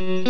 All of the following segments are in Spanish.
Mm-hmm.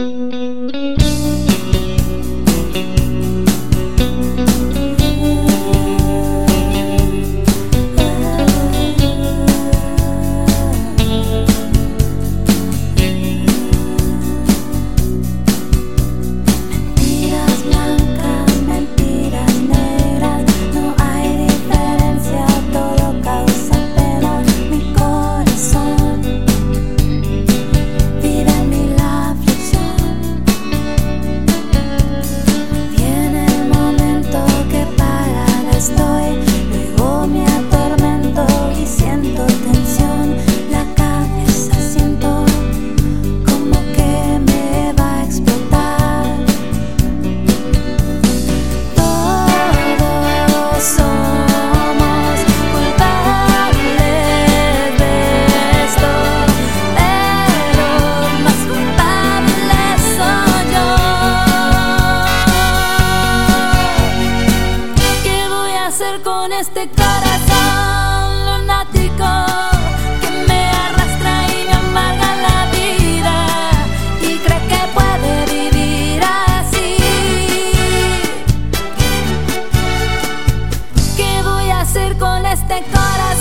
Qué voy a hacer con este corazón lunático que me arrastra y me amarga la vida y cree que puede vivir así? ¿Qué voy a hacer con este corazón?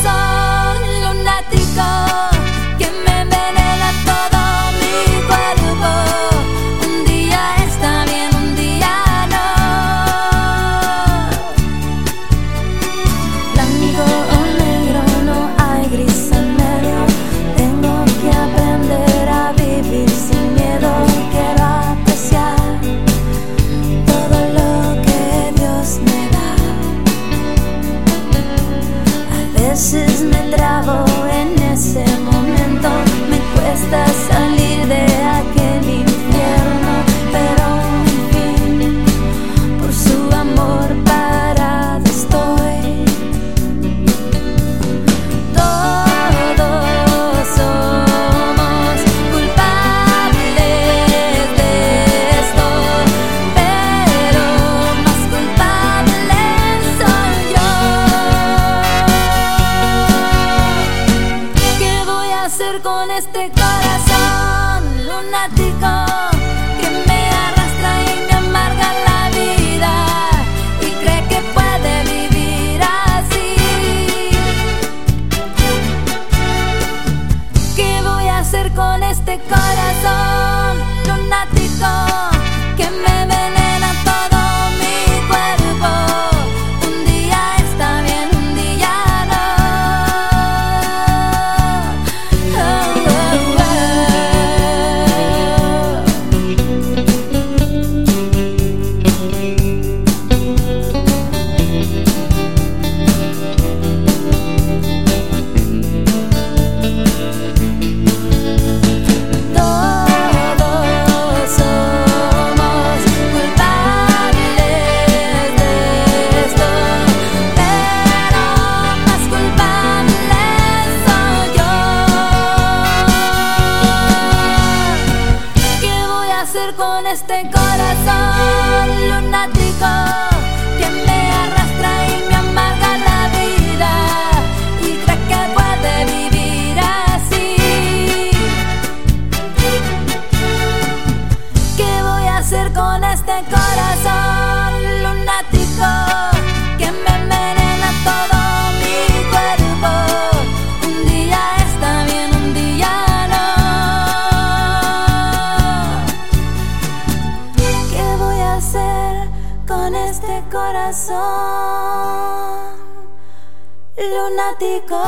este corazón lunático. con este. corazón lunático.